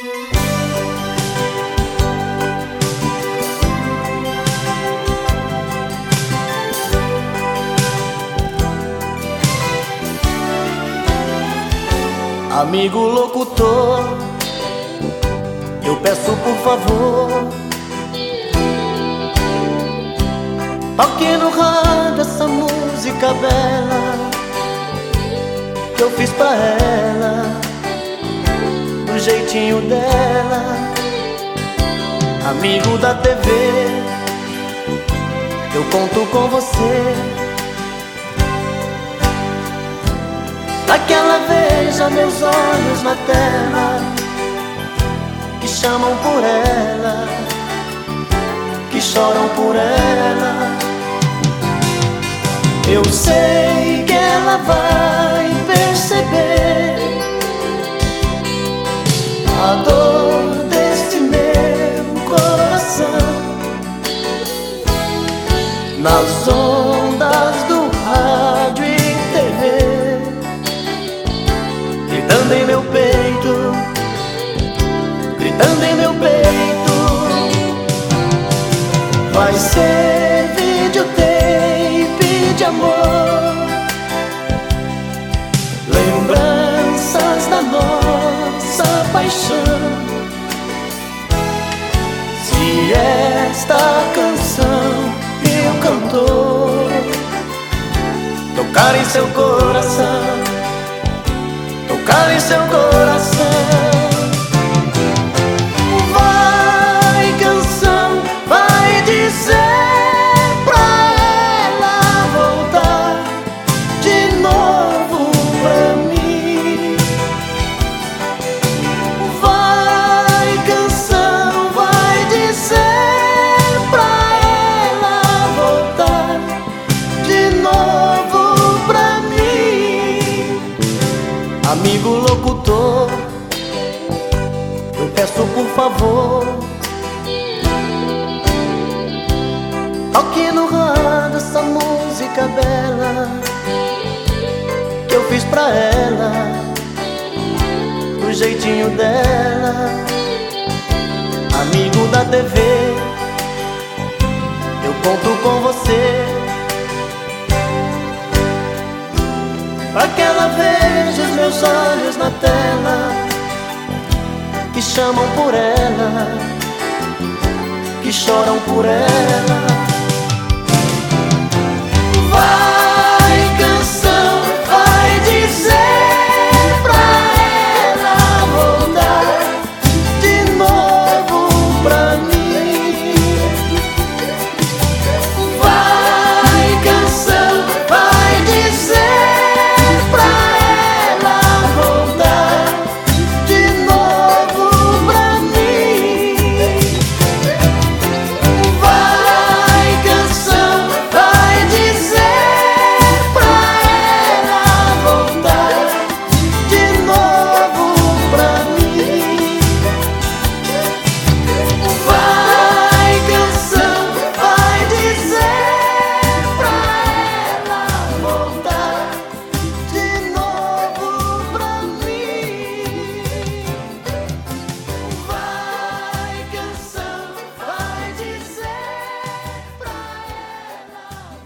Amigo locutor, eu peço por favor. Toque no rádio essa música bela Que eu fiz pra ela Do jeitinho dela. Amigo da TV Eu conto com você. Pra que ela veja meus olhos na tela Que chamam por ela Que choram por ela. Eu sei A dor deste meu coração. Nas ondas do rádio gritando em meu peito, gritando em meu peito. Vai ser esta canção meu cantor tocar em seu coração tocar em seu coração. Amigo locutor, eu peço por favor. Toque no rádio essa música bela Que eu fiz pra ela Do jeitinho dela. Amigo da TV Eu conto com você Pra que ela veja os meus olhos na tela Que chamam por ela Que choram por ela